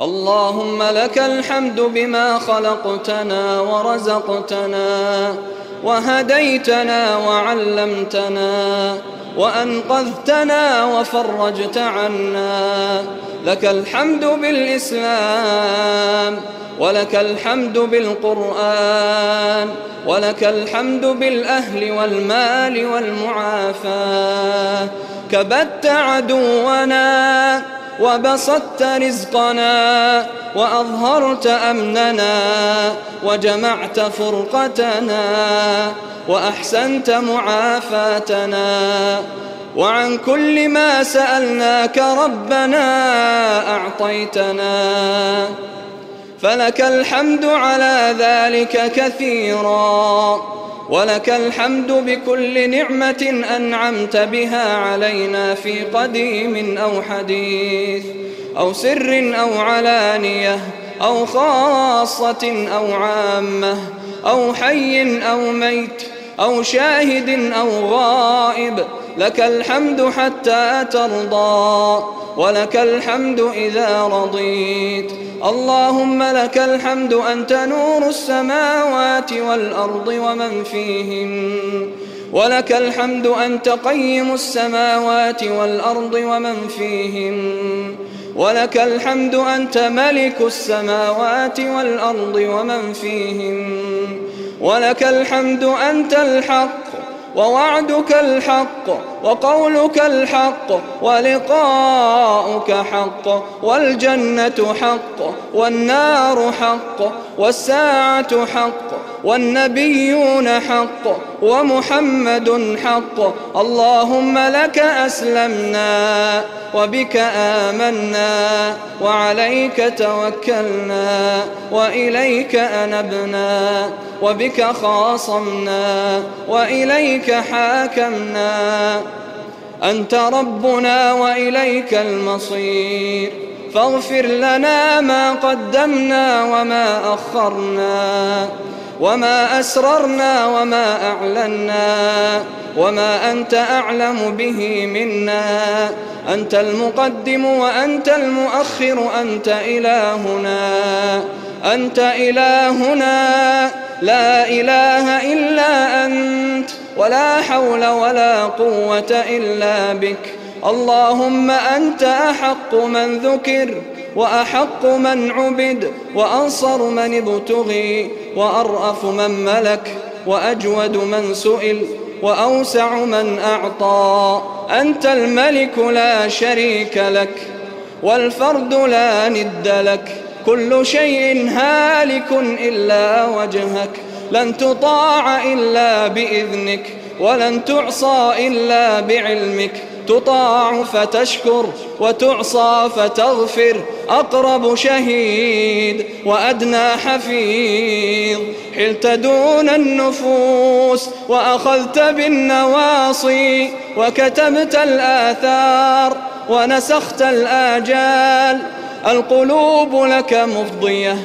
اللهم لك الحمد بما خلقتنا ورزقتنا وهديتنا وعلمتنا وأنقذتنا وفرجت عنا. لك الحمد بالإسلام ولك الحمد بالقرآن ولك الحمد بالأهل والمال والمعافاة. كبت عدونا وبسطت رزقنا وأظهرت أمننا وجمعت فرقتنا وأحسنت معافاتنا وعن كل ما سألناك ربنا أعطيتنا فلك الحمد على ذلك كثيرا. ولك الحمد بكل نعمة أنعمت بها علينا في قديم أو حديث أو سر أو علانية أو خاصة أو عامة أو حي أو ميت أو شاهد أو غائب. لك الحمد حتى ترضى ولك الحمد إذا رضيت. اللهم لك الحمد أنت نور السماوات والأرض ومن فيهن. ولك الحمد أنت قيم السماوات والأرض ومن فيهن. ولك الحمد أنت ملك السماوات والأرض ومن فيهن. ولك الحمد أنت الحق ووعدك الحق وقولك الحق ولقاؤك حق والجنة حق والنار حق والساعة حق والنبيون حق ومحمد حق. اللهم لك أسلمنا وبك آمنا وعليك توكلنا وإليك أنبنا وبك خاصمنا وإليك حاكمنا. أنت ربنا وإليك المصير. فاغفر لنا ما قدمنا وما أخرنا. وما أسررنا وما أعلنا وما أنت أعلم به منا أنت المقدم وأنت المؤخر أنت إلهنا أنت إلهنا لا إله إلا أنت ولا حول ولا قوة إلا بك اللهم أنت أحق من ذكر وأحق من عبد وأنصر من ابتغي وأرأف من ملك وأجود من سئل وأوسع من أعطى. أنت الملك لا شريك لك والفرد لا ند لك. كل شيء هالك إلا وجهك. لن تطاع إلا بإذنك ولن تعصى إلا بعلمك. تطاع فتشكر وتعصى فتغفر. أقرب شهيد وأدنى حفيظ. حلت دون النفوس وأخذت بالنواصي وكتبت الآثار ونسخت الآجال. القلوب لك مفضية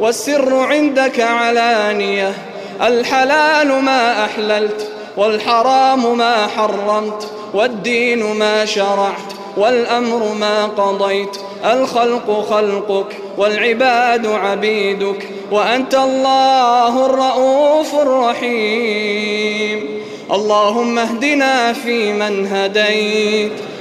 والسر عندك علانية. الحلال ما أحللت والحرام ما حرمت والدين ما شرعت والأمر ما قضيت. الخلق خلقك والعباد عبيدك وأنت الله الرؤوف الرحيم. اللهم اهدنا فيمن هديت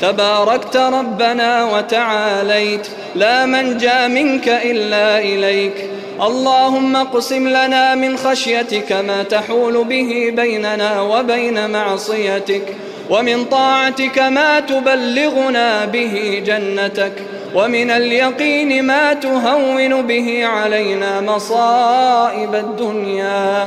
تباركت ربنا وتعاليت لا منجى منك إلا إليك. اللهم اقسم لنا من خشيتك ما تحول به بيننا وبين معصيتك ومن طاعتك ما تبلغنا به جنتك ومن اليقين ما تهون به علينا مصائب الدنيا.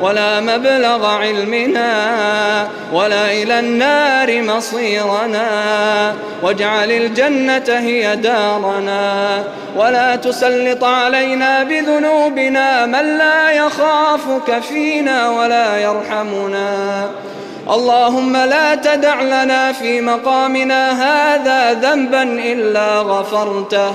ولا مبلغ علمنا ولا إلى النار مصيرنا واجعل الجنة هي دارنا ولا تسلط علينا بذنوبنا من لا يخافك فينا ولا يرحمنا اللهم لا تدع لنا في مقامنا هذا ذنبا إلا غفرته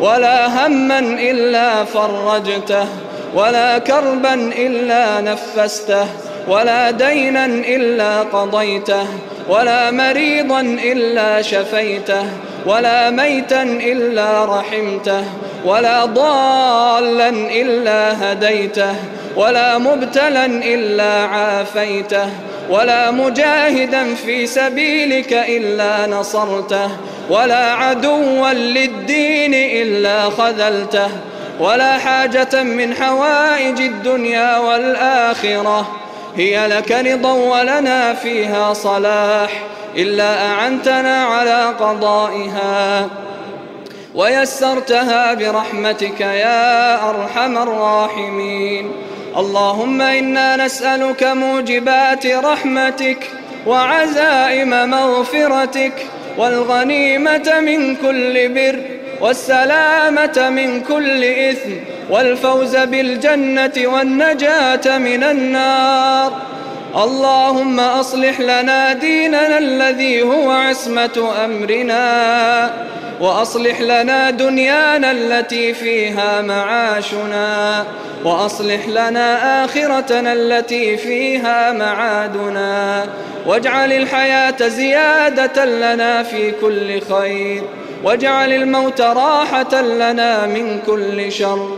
ولا هما إلا فرجته ولا كربا إلا نفسته ولا دينا إلا قضيته ولا مريضا إلا شفيته ولا ميتا إلا رحمته ولا ضالا إلا هديته ولا مبتلا إلا عافيته ولا مجاهدا في سبيلك إلا نصرته ولا عدوا للدين إلا خذلته. ولا حاجة من حوائج الدنيا والآخرة. هي لك رضا ولنا فيها صلاح إلا أعنتنا على قضائها. ويسرتها برحمتك يا أرحم الراحمين. اللهم إنا نسألك موجبات رحمتك وعزائم مغفرتك والغنيمة من كل بر. والسلامة من كل إثم والفوز بالجنة والنجاة من النار. اللهم أصلح لنا ديننا الذي هو عصمة أمرنا وأصلح لنا دنيانا التي فيها معاشنا وأصلح لنا آخرتنا التي فيها معادنا. واجعل الحياة زيادة لنا في كل خير. واجعل الموت راحة لنا من كل شر.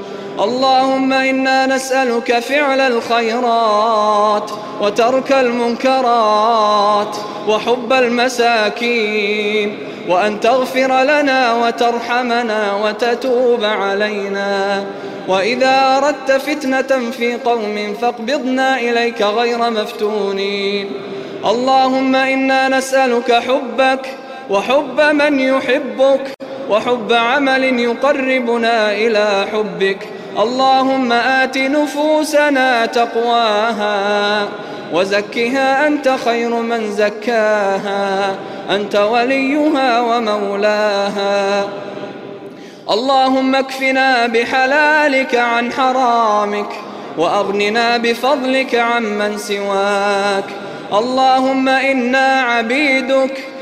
اللهم إنا نسألك فعل الخيرات وترك المنكرات وحب المساكين وأن تغفر لنا وترحمنا وتتوب علينا. وإذا أردت فتنة في قوم فاقبضنا إليك غير مفتونين. اللهم إنا نسألك حبك وحب من يحبك وحب عمل يقربنا إلى حبك. اللهم آت نفوسنا تقواها وزكها أنت خير من زكاها. أنت وليها ومولاها. اللهم اكفنا بحلالك عن حرامك وأغننا بفضلك عمن سواك. اللهم إنا عبيدك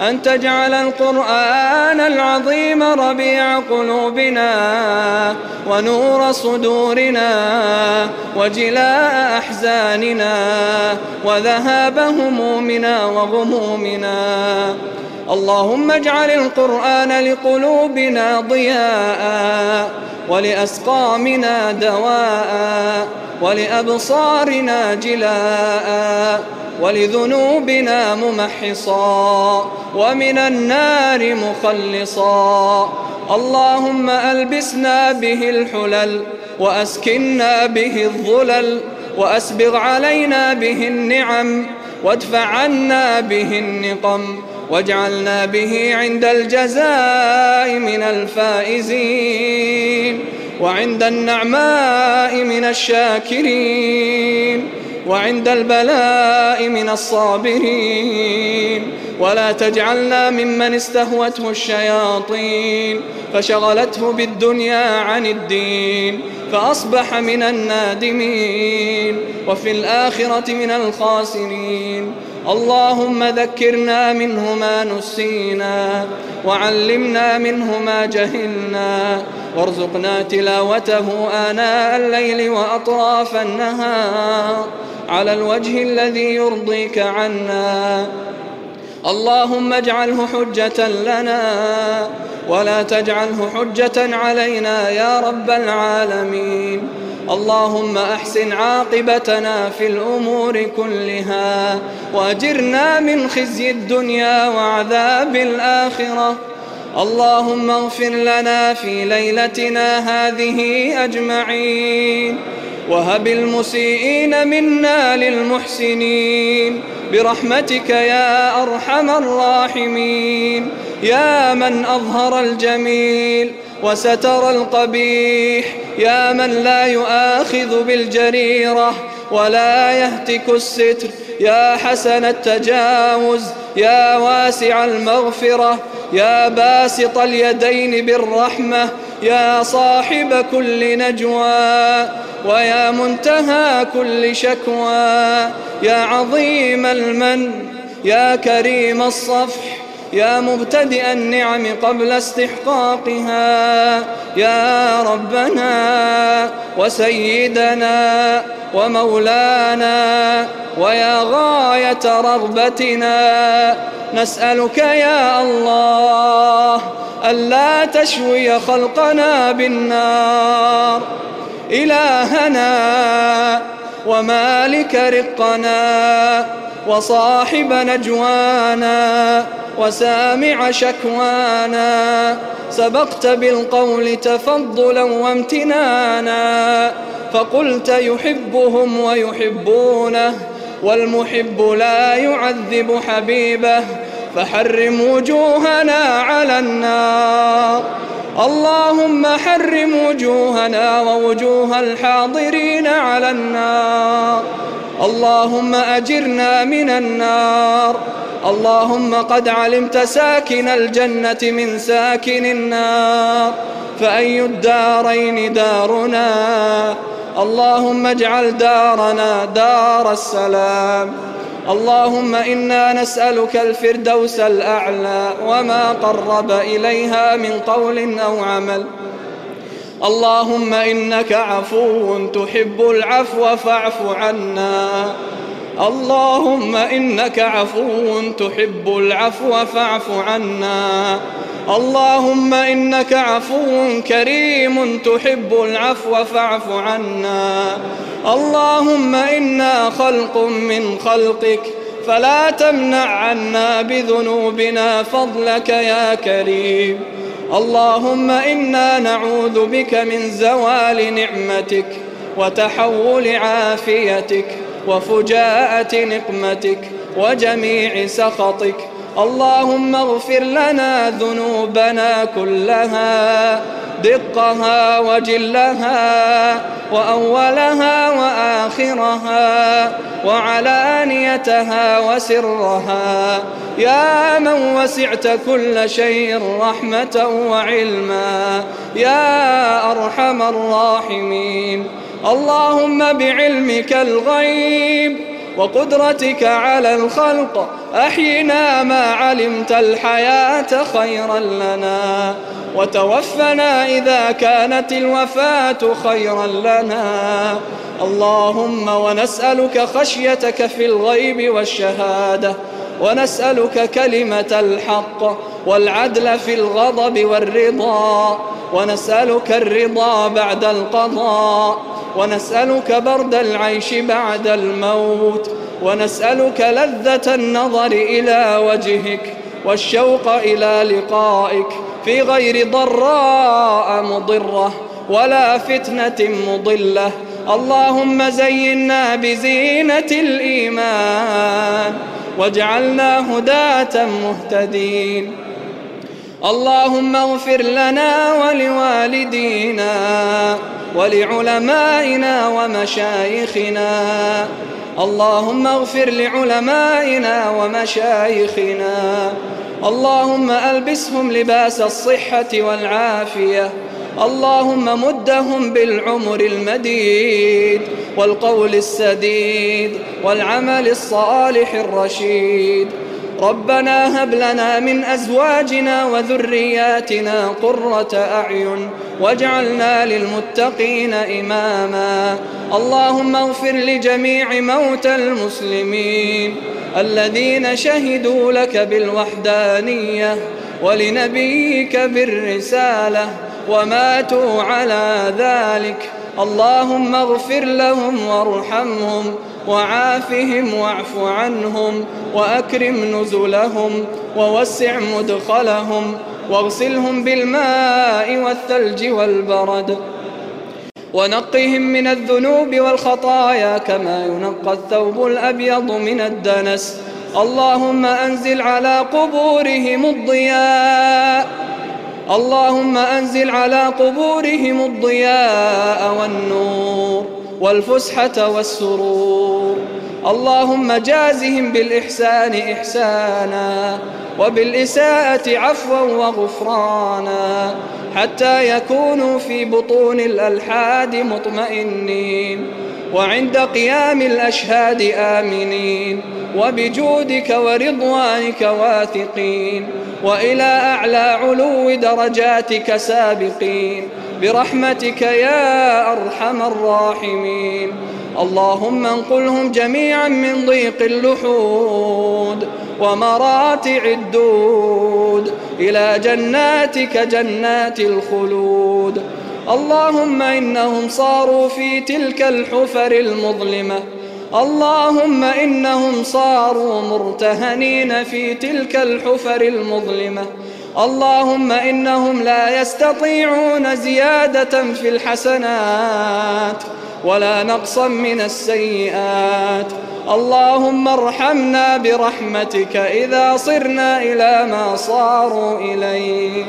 أن تجعل القرآن العظيم ربيع قلوبنا ونور صدورنا وجلاء أحزاننا وذهاب همومنا وغمومنا. اللهم اجعل القرآن لقلوبنا ضياء. ولأسقامنا دواء ولأبصارنا جلاء ولذنوبنا ممحصا ومن النار مخلصا. اللهم ألبسنا به الحلل وأسكنا به الظلل وأسبغ علينا به النعم وادفع عنا به النقم واجعلنا به عند الجزاء من الفائزين وعند النعماء من الشاكرين وعند البلاء من الصابرين. ولا تجعلنا ممن استهوته الشياطين. فشغلته بالدنيا عن الدين. فأصبح من النادمين. وفي الآخرة من الخاسرين. اللهم ذكرنا منه ما نسينا وعلمنا منه ما جهلنا وارزقنا تلاوته آناء الليل وأطراف النهار على الوجه الذي يرضيك عنا. اللهم اجعله حجة لنا ولا تجعله حجة علينا يا رب العالمين. اللهم أحسن عاقبتنا في الأمور كلها وأجرنا من خزي الدنيا وعذاب الآخرة. اللهم اغفر لنا في ليلتنا هذه أجمعين. وهب المسيئين منا للمحسنين. برحمتك يا أرحم الراحمين. يا من أظهر الجميل وستر القبيح. يا من لا يؤاخذ بالجريرة ولا يهتك الستر يا حسن التجاوز يا واسع المغفرة يا باسط اليدين بالرحمة يا صاحب كل نجوى ويا منتهى كل شكوى يا عظيم المن يا كريم الصفح. يا مبتدئ النعم قبل استحقاقها. يا ربنا وسيدنا ومولانا ويا غاية رغبتنا نسألك يا الله ألا تشوي خلقنا بالنار. إلهنا ومالك رقنا وصاحب نجوانا وسامع شكوانا سبقت بالقول تفضلا وامتنانا فقلت يحبهم ويحبونه والمحب لا يعذب حبيبه فحرم وجوهنا على النار اللهم حرم وجوهنا ووجوه الحاضرين على النار. اللهم أجرنا من النار. اللهم قد علمت ساكن الجنة من ساكن النار. فأي الدارين دارنا؟ اللهم اجعل دارنا دار السلام. اللهم إنا نسألك الفردوس الأعلى وما قرب إليها من قول أو عمل. اللهم إنك عفو تحب العفو فاعف عنا. اللهم إنك عفو تحب العفو فاعف عنا. اللهم إنك عفو كريم تحب العفو فاعف عنا. اللهم إنا خلق من خلقك فلا تمنع عنا بذنوبنا فضلك يا كريم. اللهم إنا نعوذ بك من زوال نعمتك وتحول عافيتك وفجاءة نقمتك وجميع سخطك. اللهم اغفر لنا ذنوبنا كلها دقها وجلها وأولها وآخرها وعلانيتها وسرها. يا من وسعت كل شيء رحمة وعلما يا أرحم الراحمين. اللهم بعلمك الغيب وقدرتك على الخلق أحينا ما علمت الحياة خيرا لنا. وتوفنا إذا كانت الوفاة خيرا لنا. اللهم ونسألك خشيتك في الغيب والشهادة ونسألك كلمة الحق. والعدل في الغضب والرضا ونسألك الرضا بعد القضاء ونسألك برد العيش بعد الموت ونسألك لذة النظر إلى وجهك والشوق إلى لقائك في غير ضراء مضرة ولا فتنة مضلة. اللهم زينا بزينة الإيمان واجعلنا هداة مهتدين. اللهم اغفر لنا ولوالدينا ولعلمائنا ومشايخنا. اللهم اغفر لعلمائنا ومشايخنا. اللهم ألبسهم لباس الصحة والعافية. اللهم مدهم بالعمر المديد والقول السديد والعمل الصالح الرشيد. ربنا هب لنا من أزواجنا وذرياتنا قرة أعين واجعلنا للمتقين إماما. اللهم اغفر لجميع موتى المسلمين الذين شهدوا لك بالوحدانية ولنبيك بالرسالة وماتوا على ذلك. اللهم اغفر لهم وارحمهم وعافهم واعف عنهم وأكرم نزلهم ووسع مدخلهم واغسلهم بالماء والثلج والبرد. ونقهم من الذنوب والخطايا كما ينقى الثوب الأبيض من الدنس. اللهم أنزل على قبورهم الضياء. اللهم أنزل على قبورهم الضياء والنور والفسحة والسرور. اللهم جازهم بالإحسان إحسانا وبالإساءة عفوا وغفرانا حتى يكونوا في بطون الألحاد مطمئنين. وعند قيام الأشهاد آمنين وبجودك ورضوانك واثقين وإلى أعلى علو درجاتك سابقين. برحمتك يا أرحم الراحمين. اللهم انقلهم جميعا من ضيق اللحود ومراتع الدود إلى جناتك جنات الخلود. اللهم إنهم صاروا في تلك الحفر المظلمة. اللهم إنهم صاروا مرتهنين في تلك الحفر المظلمة. اللهم إنهم لا يستطيعون زيادة في الحسنات ولا نقصا من السيئات. اللهم ارحمنا برحمتك إذا صرنا إلى ما صاروا إليه.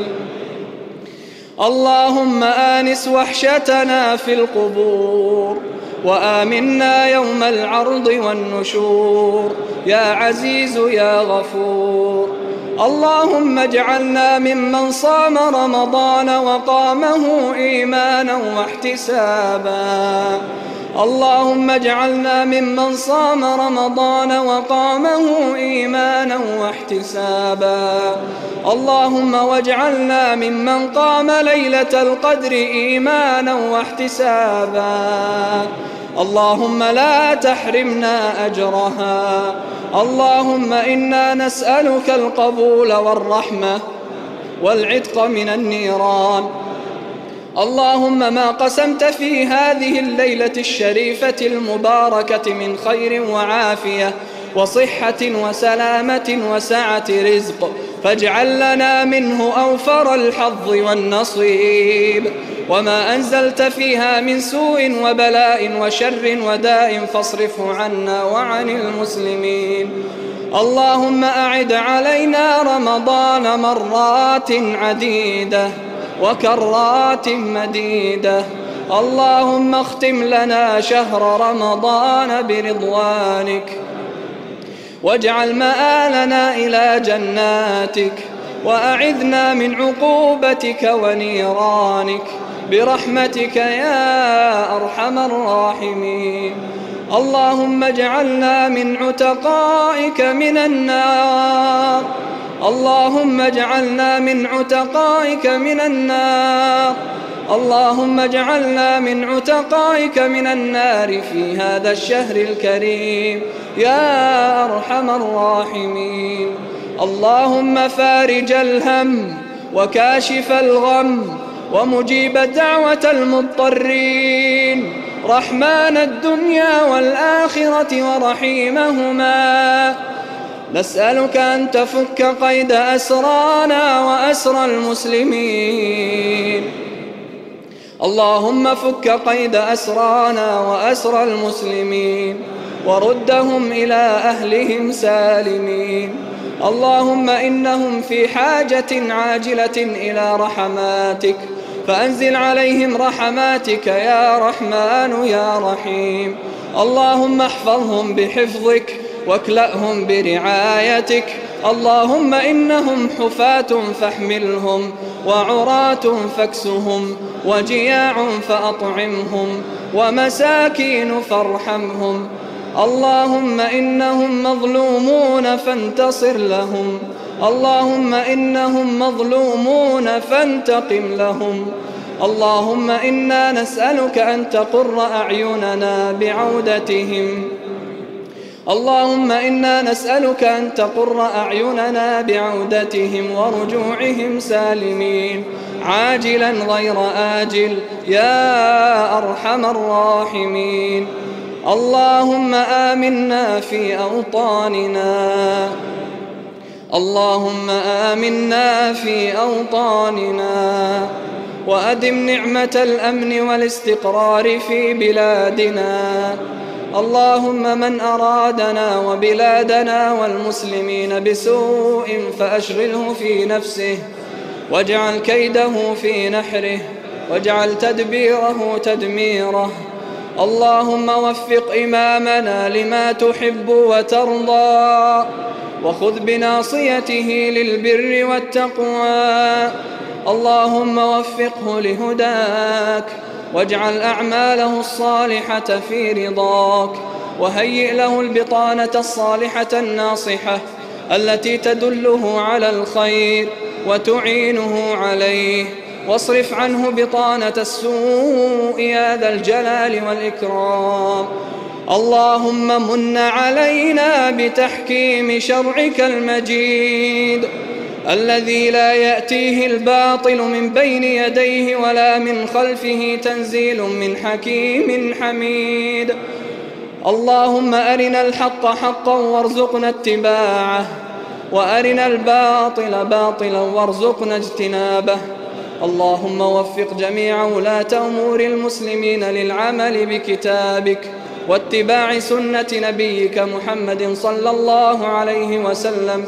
اللهم آنس وحشتنا في القبور وآمنا يوم العرض والنشور. يا عزيز يا غفور. اللهم اجعلنا ممن صام رمضان وقامه إيمانا واحتسابا. اللهم اجعلنا ممن صام رمضان وقامه إيمانا واحتسابا. اللهم واجعلنا ممن قام ليلة القدر إيمانا واحتسابا. اللهم لا تحرمنا أجرها. اللهم إنا نسألك القبول والرحمة والعتق من النيران. اللهم ما قسمت في هذه الليلة الشريفة المباركة من خير وعافية وصحة وسلامة وسعة رزق فاجعل لنا منه أوفر الحظ والنصيب. وما أنزلت فيها من سوء وبلاء وشر وداء فاصرفه عنا وعن المسلمين. اللهم أعد علينا رمضان مرات عديدة. وكرات مديدة. اللهم اختم لنا شهر رمضان برضوانك. واجعل مآلنا إلى جناتك. وأعذنا من عقوبتك ونيرانك. برحمتك يا أرحم الراحمين. اللهم اجعلنا من عتقائك من النار. اللهم اجعلنا من عتقائك من النار. اللهم اجعلنا من عتقائك من النار في هذا الشهر الكريم. يا أرحم الراحمين. اللهم فارج الهم وكاشف الغم ومجيب دعوة المضطرين. رحمن الدنيا والآخرة ورحيمهما. نسألك أن تفك قيد أسرانا وأسر المسلمين. اللهم فك قيد أسرانا وأسر المسلمين وردهم إلى أهلهم سالمين. اللهم إنهم في حاجة عاجلة إلى رحماتك. فأنزل عليهم رحماتك يا رحمن يا رحيم. اللهم احفظهم بحفظك. واكلأهم برعايتك. اللهم إنهم حفاة فاحملهم وعراة فاكسهم وجياع فأطعمهم ومساكين فارحمهم. اللهم إنهم مظلومون فانتصر لهم. اللهم إنهم مظلومون فانتقم لهم. اللهم إنا نسألك أن تقر أعيننا بعودتهم. اللهم إنا نسألك أن تقر أعيننا بعودتهم ورجوعهم سالمين. عاجلا غير آجل يا أرحم الراحمين. اللهم آمنا في أوطاننا. اللهم آمنا في أوطاننا. وأدم نعمة الأمن والاستقرار في بلادنا. اللهم من أرادنا وبلادنا والمسلمين بسوء فأشغله في نفسه واجعل كيده في نحره واجعل تدبيره تدميره. اللهم وفق إمامنا لما تحب وترضى وخذ بناصيته للبر والتقوى. اللهم وفقه لهداك واجعل أعماله الصالحة في رضاك وهيئ له البطانة الصالحة الناصحة التي تدله على الخير وتعينه عليه. واصرف عنه بطانة السوء يا ذا الجلال والإكرام. اللهم من علينا بتحكيم شرعك المجيد. الذي لا يأتيه الباطل من بين يديه ولا من خلفه تنزيل من حكيم حميد. اللهم أرنا الحق حقا وارزقنا اتباعه وأرنا الباطل باطلا وارزقنا اجتنابه. اللهم وفق جميع ولاة أمور المسلمين للعمل بكتابك واتباع سنة نبيك محمد صلى الله عليه وسلم.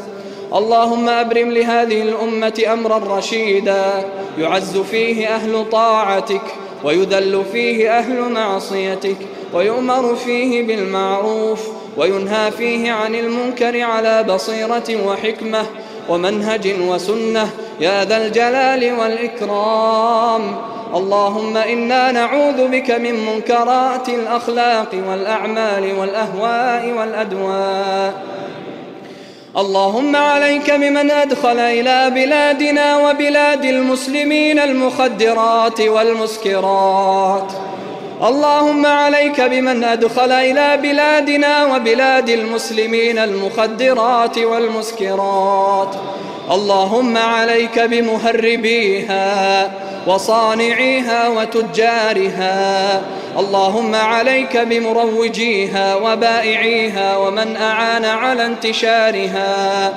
اللهم أبرم لهذه الأمة أمرا رشيدا. يعز فيه أهل طاعتك ويذل فيه أهل معصيتك ويؤمر فيه بالمعروف وينهى فيه عن المنكر على بصيرة وحكمة ومنهج وسنة. يا ذا الجلال والإكرام. اللهم إنا نعوذ بك من منكرات الأخلاق والأعمال والأهواء والأدواء. اللهم عليك بمن أدخل إلى بلادنا وبلاد المسلمين المخدرات والمسكرات. اللهم عليك بمن أدخل إلى بلادنا وبلاد المسلمين المخدرات والمسكرات. اللهم عليك بمهربيها وصانعيها وتجارها. اللهم عليك بمروجيها وبائعيها ومن أعان على انتشارها.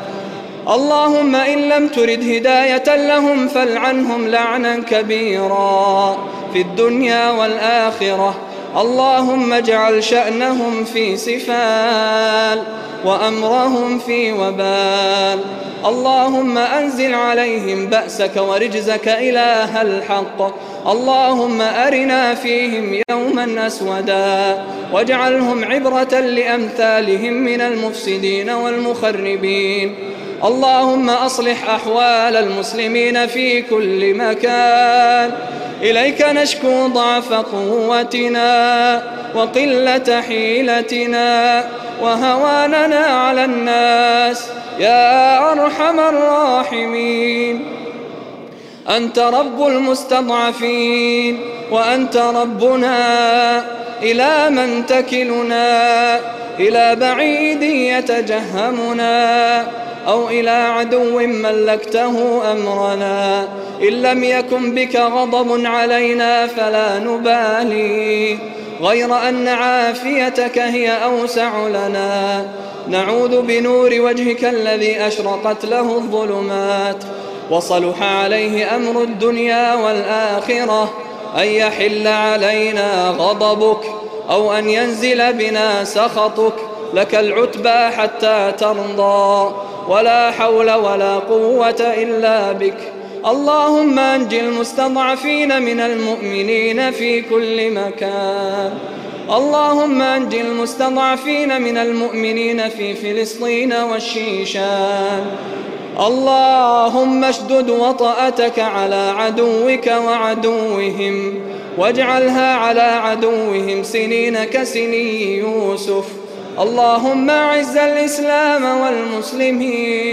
اللهم إن لم ترد هداية لهم فالعنهم لعنا كبيرا. في الدنيا والآخرة اللهم اجعل شأنهم في سفال وأمرهم في وبال. اللهم أنزل عليهم بأسك ورجزك إله الحق. اللهم أرنا فيهم يوما أسودا. واجعلهم عبرة لأمثالهم من المفسدين والمخربين. اللهم أصلح أحوال المسلمين في كل مكان. إليك نشكو ضعف قوتنا وقلة حيلتنا وهواننا على الناس يا أرحم الراحمين. أنت رب المستضعفين. وأنت ربنا إلى من تكلنا إلى بعيد يتجهمنا أو إلى عدو ملكته أمرنا. إن لم يكن بك غضب علينا فلا نبالي. غير أن عافيتك هي أوسع لنا. نعوذ بنور وجهك الذي أشرقت له الظلمات. وصلح عليه أمر الدنيا والآخرة. أن يحل علينا غضبك أو أن ينزل بنا سخطك لك العتبى حتى ترضى. ولا حول ولا قوة إلا بك. اللهم أنج المستضعفين من المؤمنين في كل مكان. اللهم أنج المستضعفين من المؤمنين في فلسطين والشيشان. اللهم اشدد وطأتك على عدوك وعدوهم واجعلها على عدوهم سنين كسني يوسف. اللهم أعز الإسلام والمسلمين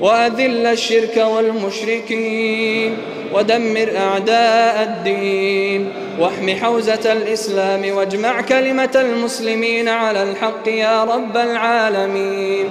وأذل الشرك والمشركين ودمر أعداء الدين. واحم حوزة الإسلام واجمع كلمة المسلمين على الحق يا رب العالمين.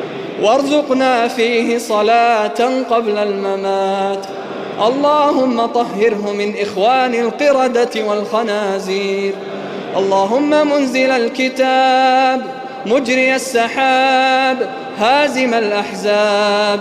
وارزقنا فيه صلاة قبل الممات. اللهم طهره من إخوان القردة والخنازير. اللهم منزل الكتاب مجري السحاب هازم الأحزاب.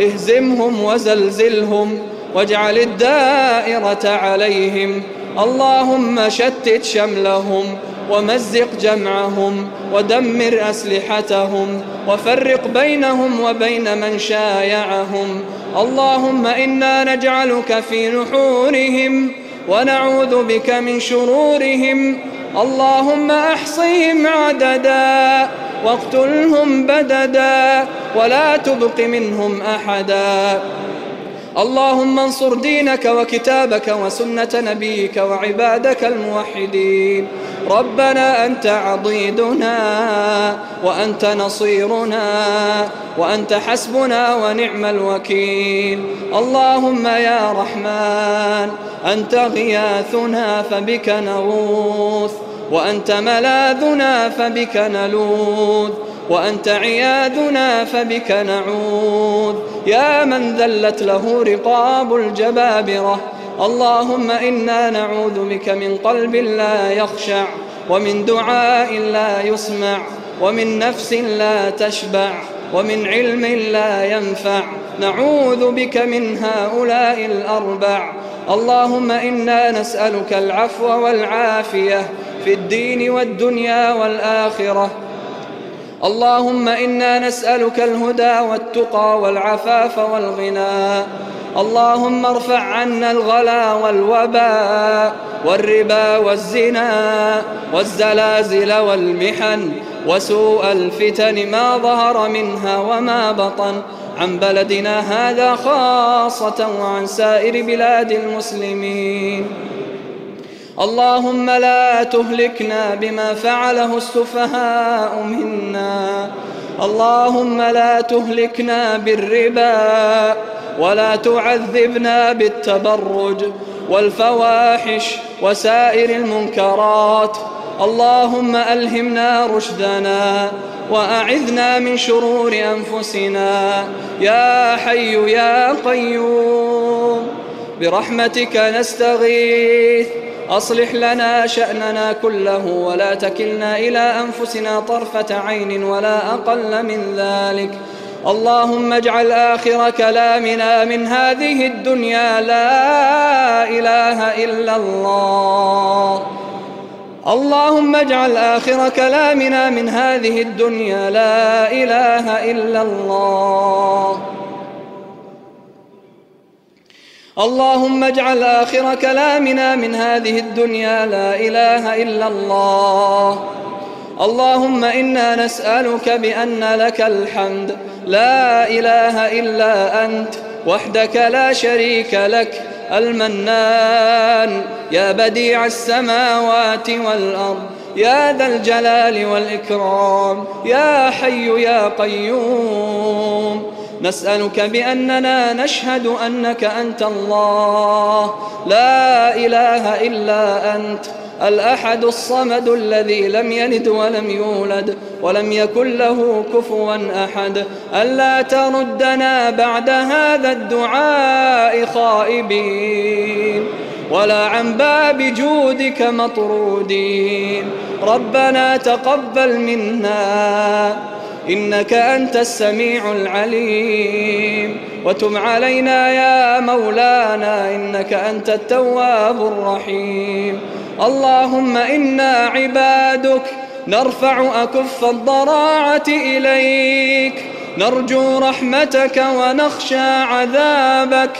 اهزمهم وزلزلهم واجعل الدائرة عليهم. اللهم شتت شملهم ومزق جمعهم ودمر أسلحتهم وفرق بينهم وبين من شايعهم. اللهم إنا نجعلك في نحورهم ونعوذ بك من شرورهم. اللهم أحصهم عددا واقتلهم بددا ولا تبق منهم أحدا. اللهم انصر دينك وكتابك وسنة نبيك وعبادك الموحدين. ربنا أنت عضيدنا وأنت نصيرنا وأنت حسبنا ونعم الوكيل. اللهم يا رحمن أنت غياثنا فبك نغوث وأنت ملاذنا فبك نلوذ وأنت عياذنا فبك نعوذ يا من ذلت له رقاب الجبابرة اللهم إنا نعوذ بك من قلب لا يخشع ومن دعاء لا يسمع ومن نفس لا تشبع ومن علم لا ينفع. نعوذ بك من هؤلاء الأربع. اللهم إنا نسألك العفو والعافية في الدين والدنيا والآخرة. اللهم إنا نسألك الهدى والتقى والعفاف والغنى. اللهم ارفع عنا الغلا والوباء والربا والزنا والزلازل والمحن وسوء الفتن ما ظهر منها وما بطن عن بلدنا هذا خاصة وعن سائر بلاد المسلمين. اللهم لا تهلكنا بما فعله السفهاء منا. اللهم لا تهلكنا بالربا ولا تعذبنا بالتبرج والفواحش وسائر المنكرات. اللهم ألهمنا رشدنا وأعذنا من شرور أنفسنا. يا حي يا قيوم برحمتك نستغيث. أصلح لنا شأننا كله ولا تكلنا إلى أنفسنا طرفة عين ولا أقل من ذلك. اللهم اجعل آخر كلامنا من هذه الدنيا لا إله إلا الله. اللهم اجعل آخر كلامنا من هذه الدنيا لا إله إلا الله. اللهم اجعل آخر كلامنا من هذه الدنيا لا إله إلا الله. اللهم إنا نسألك بأن لك الحمد لا إله إلا أنت وحدك لا شريك لك المنان. يا بديع السماوات والأرض يا ذا الجلال والإكرام يا حي يا قيوم. نسألك بأننا نشهد أنك أنت الله. لا إله إلا أنت الأحد الصمد الذي لم يلد ولم يولد ولم يكن له كفوا أحد. ألا تردنا بعد هذا الدعاء خائبين. ولا عن باب جودك مطرودين. ربنا تقبل منا. إنك أنت السميع العليم. وتب علينا يا مولانا إنك أنت التواب الرحيم. اللهم إنا عبادك نرفع أكف الضراعة إليك. نرجو رحمتك ونخشى عذابك.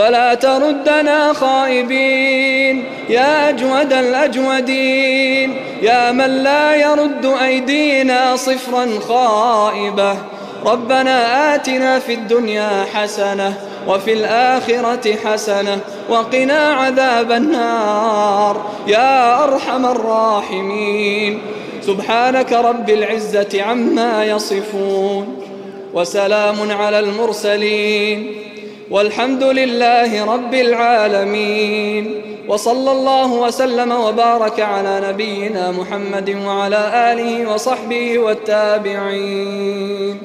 فلا تردنا خائبين. يا أجود الأجودين. يا من لا يرد أيدينا صفرا خائبة. ربنا آتنا في الدنيا حسنة وفي الآخرة حسنة وقنا عذاب النار. يا أرحم الراحمين. سبحانك رب العزة عما يصفون. وسلام على المرسلين. والحمد لله رب العالمين. وصلى الله وسلم وبارك على نبينا محمد وعلى آله وصحبه والتابعين.